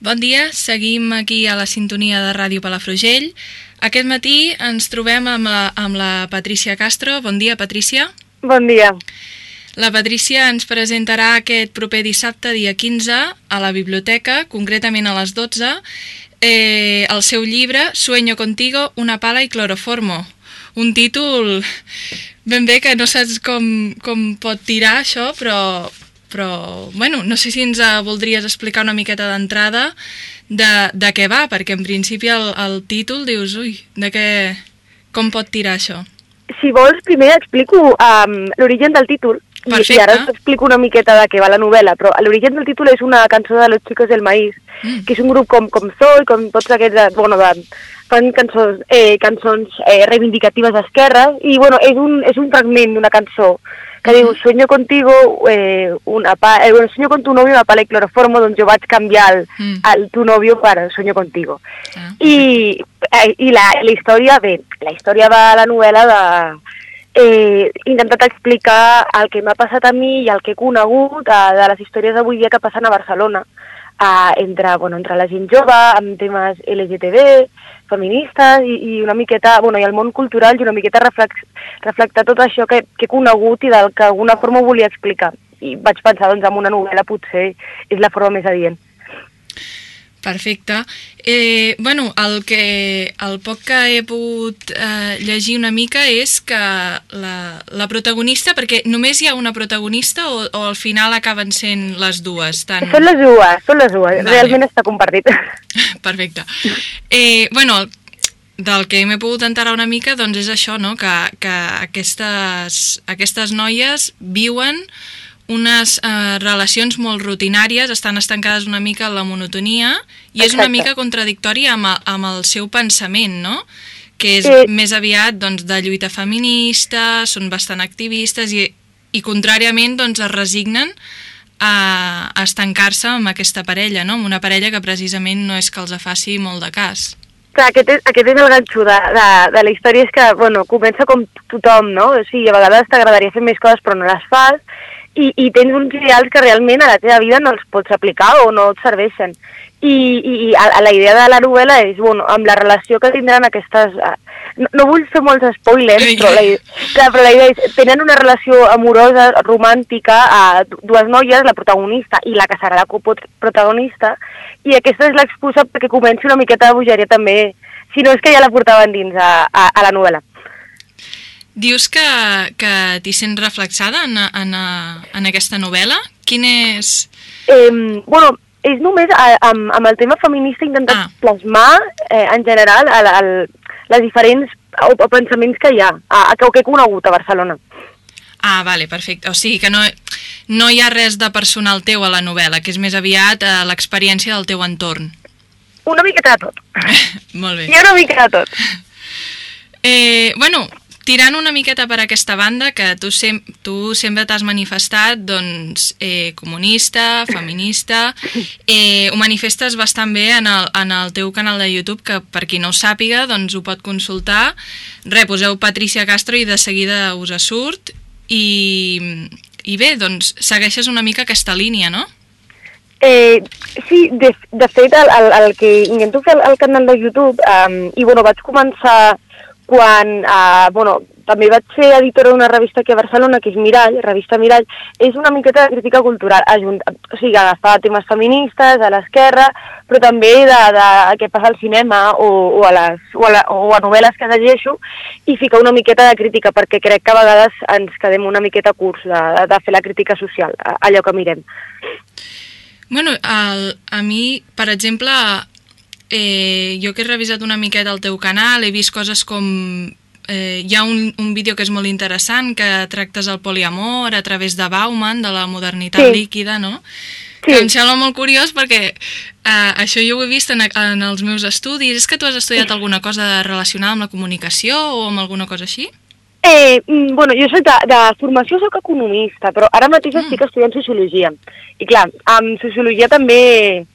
Bon dia, seguim aquí a la sintonia de Ràdio Palafrugell. Aquest matí ens trobem amb la, amb la Patrícia Castro. Bon dia, Patrícia. Bon dia. La Patrícia ens presentarà aquest proper dissabte, dia 15, a la biblioteca, concretament a les 12, eh, el seu llibre Sueño contigo, una pala i cloroformo. Un títol ben bé que no saps com, com pot tirar això, però, però bueno, no sé si ens eh, voldries explicar una miqueta d'entrada de, de què va, perquè en principi el, el títol dius, ui, de què, com pot tirar això? Si vols, primer explico um, l'origen del títol, i, Perfecte. i ara t'explico una miqueta de què va la novel·la, però l'origen del títol és una cançó de Los Chicos del Maíz, Mm. que és un grup com, com Zoe, com tots aquests, de, bueno, de, fan cançons, eh, cançons eh, reivindicatives d'esquerra, i bueno, és un, és un fragment d'una cançó que diu, sueño contigo, eh, una pa eh, bueno, sueño con tu novio una pala i cloroformo, doncs jo vaig canviar el, Mm. el tu novio per sueño contigo. Ah, I, eh, i la, la història, bé, la història va a la novel·la de... Eh, intentat explicar el que m'ha passat a mi i el que he conegut eh, de les històries d'avui dia que passen a Barcelona eh, entre, bueno, entre la gent jove, amb temes LGTB, feministes i, i una miqueta, bueno, i el món cultural i una miqueta reflex, reflectar tot això que, que he conegut i del que d'alguna forma volia explicar. I vaig pensar, doncs, en una novel·la potser és la forma més adient. Perfecte. Eh, bueno, el, que, el poc que he pogut eh, llegir una mica és que la, la protagonista, perquè només hi ha una protagonista o, o al final acaben sent les dues? Tant... Són les dues, són les dues. Vale. Realment està compartit. Perfecte. Eh, bueno, el, del que m'he pogut enterar una mica doncs és això, no? que, que aquestes, aquestes noies viuen unes eh, relacions molt rutinàries, estan estancades una mica en la monotonia i és una Exacte. mica contradictori amb, el- amb el seu pensament, no? que és Sí. més aviat doncs, de lluita feminista, són bastant activistes i, i contràriament doncs, es resignen a, a estancar-se amb aquesta parella, no? amb una parella que precisament no és que els faci molt de cas. Clar, aquest és, aquest és el ganxo de, de, de la història, és que, bueno, comença com tothom, no? O sigui, a vegades t'agradaria fer més coses però no les fas, i, i tens uns ideals que realment a la teva vida no els pots aplicar o no et serveixen. I, i, i a, a la idea de la novel·la és, bueno, amb la relació que tindran aquestes... eh, No, no vull fer molts spoilers, Ei. però la, clar, però la idea és, tenen una relació amorosa, romàntica, a dues noies, la protagonista i la que serà la coprotagonista, i aquesta és l'excusa perquè comenci una miqueta de bogeria també, si no és que ja la portaven dins a, a, a la novel·la. Dius que, que t'hi sents reflexada en, en, en aquesta novel·la? Quin és... Eh, bueno, és només a, amb, amb el tema feminista intentat Ah. plasmar eh, en general el, el, les diferents o, o pensaments que hi ha, a, a, que, que he conegut a Barcelona. Ah, vale, perfecte. O sigui que no, no hi ha res de personal teu a la novel·la, que és més aviat eh, l'experiència del teu entorn. Una miqueta de tot. Molt bé. Hi ha una mica de tot. Eh, bueno, tirant una miqueta per aquesta banda, que tu, sem tu sempre t'has manifestat doncs, eh, comunista, feminista, eh, ho manifestes bastant bé en el, en el teu canal de YouTube, que per qui no ho sàpiga doncs ho pot consultar. Re, poseu Patricia Castro i de seguida us surt. I, i bé, doncs segueixes una mica aquesta línia, no? Eh, sí, de, de fet, el, el, el que intento fer al, al canal de YouTube, um, i bueno, vaig començar quan, uh, bueno, també vaig ser editora d'una revista aquí a Barcelona, que és Mirall, revista Mirall, és una miqueta de crítica cultural, ajunt, o sigui, agafar temes feministes, a l'esquerra, però també de, de què passa al cinema o, o, a les, o, a la, o a novel·les que llegeixo, i ficar una miqueta de crítica, perquè crec que a vegades ens quedem una miqueta curts de, de, de fer la crítica social, allò que mirem. Bueno, el, a mi, per exemple, eh, jo que he revisat una miqueta el teu canal, he vist coses com... Eh, hi ha un, un vídeo que és molt interessant, que tractes el poliamor a través de Bauman, de la modernitat Sí. líquida, no? Sí. Que em sembla molt curiós perquè eh, això jo ho he vist en, en els meus estudis. És que tu has estudiat alguna cosa relacionada amb la comunicació o amb alguna cosa així? Eh, mm, bueno, jo soc de, de formació soc economista, però ara mateix Mm. estic estudiant Sociologia. I clar, amb Sociologia també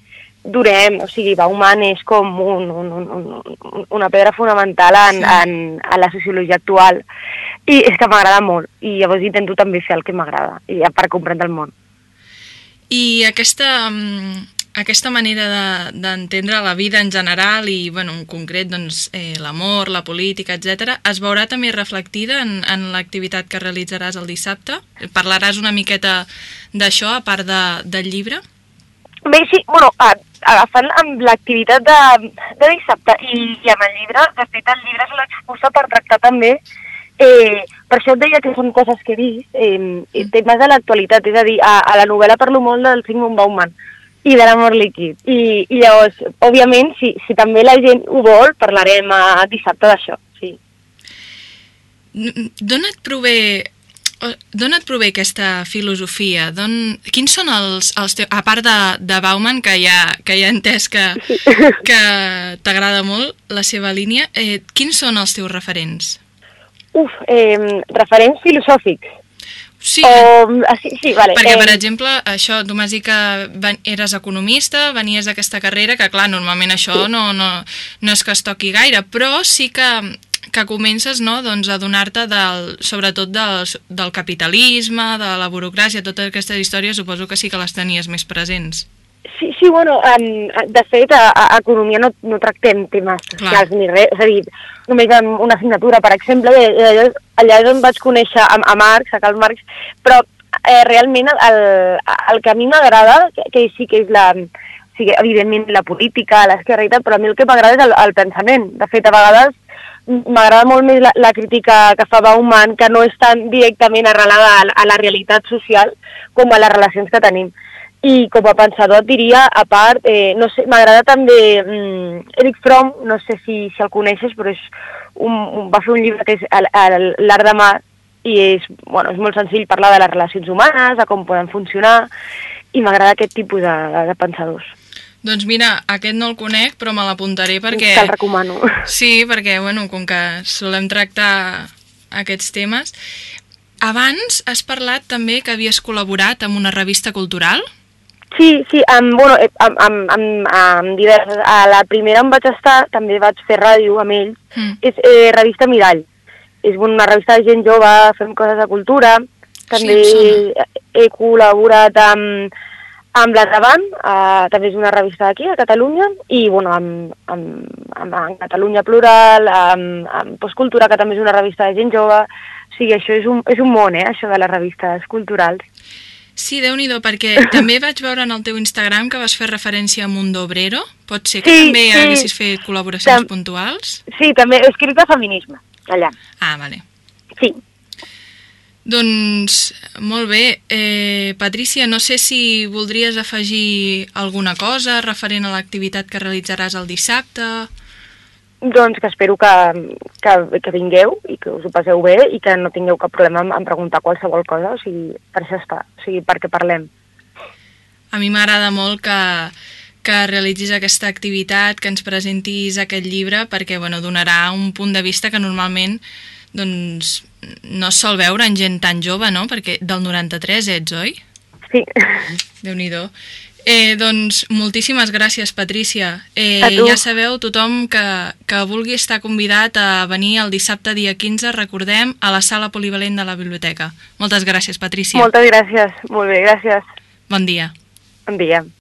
durem, o sigui, Bauman és com un, un, un, un, una pedra fonamental en, Sí. en, en la sociologia actual. I és que m'agrada molt, i llavors intento també fer el que m'agrada, i per comprendre el món. I aquesta, mm, aquesta manera de- d'entendre la vida en general i, bueno, en concret, doncs, eh, l'amor, la política, etc, es veurà també reflectida en, en l'activitat que realitzaràs el dissabte? Parlaràs una miqueta d'això, a part de, del llibre? Bé, sí, bueno, a- agafant amb l'activitat de, de dissabte i, i amb el llibre, de fet el llibre és l'excusa per tractar també, eh, per això et deia que són coses que he vist, eh, temes de l'actualitat, és a dir, a, a la novel·la parlo molt del Sigmund Bauman i de l'amor líquid. I, I llavors, òbviament, si, si també la gent ho vol, parlarem a dissabte d'això, sí. D'on et prové D'on et prové aquesta filosofia? Quins són els, els teus... A part de, de Bauman, que ja, que ja he entès que, que t'agrada molt la seva línia, eh, quins són els teus referents? Uf, eh, referents filosòfics. Sí, O, ah, sí, sí, vale. perquè, per em, exemple, això, tu m'has dit que ven- eres economista, venies d'aquesta carrera, que clar, normalment això no, no, no és que es toqui gaire, però sí que, que comences no, doncs, a donar-te del, sobretot del, del capitalisme, de la burocràcia, totes aquestes històries, suposo que sí que les tenies més presents. Sí, sí, bueno, um, de fet, a, a economia no, no tractem temes socials ni res, és a dir, només amb una assignatura, per exemple, i allà, allà és on vaig conèixer a, a Marx, a Karl Marx, però eh, realment el, el, el que a mi m'agrada, que, que sí que és la, sí, que, evidentment la política, l'esquerra i tal, però a mi el que m'agrada és el, el pensament. De fet, a vegades m'agrada molt més la, la crítica que fa Bauman, que no és tan directament arrelada a, a la realitat social com a les relacions que tenim. I com a pensador et diria, a part, eh, no sé, m'agrada també mm, Eric Fromm, no sé si, si el coneixes, però és un, un, va fer un llibre que és L'art de mar, i és, bueno, és molt senzill parlar de les relacions humanes, de com poden funcionar, i m'agrada aquest tipus de, de pensadors. Doncs mira, aquest no el conec, però me l'apuntaré perquè... Te'l recomano. Sí, perquè, bueno, com que solem tractar aquests temes... Abans has parlat també que havies col·laborat amb una revista cultural? Sí, sí, amb, bueno, eh, amb, amb, amb, amb diverses. A la primera on vaig estar, també vaig fer ràdio amb ells, Mm. és eh, revista Mirall. És una revista de gent jove, fem coses de cultura. També em he col·laborat amb, amb La Davant, eh, també és una revista d'aquí, a Catalunya, i bueno, amb, amb, amb, amb Catalunya Plural, amb, amb Postcultura, que també és una revista de gent jove. O sigui, això és un, és un món, eh, això de les revistes culturals. Sí, déu nhi perquè també vaig veure en el teu Instagram que vas fer referència a Mundo Obrero. Pot ser que Sí, també sí. haguessis fet col·laboracions Tam- puntuals? Sí, també he escrit de feminisme, allà. Ah, vale. Sí. Doncs, molt bé. Eh, Patrícia, no sé si voldries afegir alguna cosa referent a l'activitat que realitzaràs el dissabte. Doncs que espero que, que, que vingueu i que us ho passeu bé i que no tingueu cap problema en, en preguntar qualsevol cosa, o sigui, per això està, o sigui, perquè parlem. A mi m'agrada molt que, que realitzis aquesta activitat, que ens presentis aquest llibre, perquè bueno, donarà un punt de vista que normalment doncs, no es sol veure en gent tan jove, no? Perquè del 93 ets, oi? Sí, Déu-n'hi-do. Eh, doncs moltíssimes gràcies, Patrícia. Eh, ja sabeu, tothom que, que vulgui estar convidat a venir el dissabte dia 15, recordem, a la sala polivalent de la biblioteca. Moltes gràcies, Patrícia. moltes gràcies, molt bé, gràcies. Bon dia. Bon dia.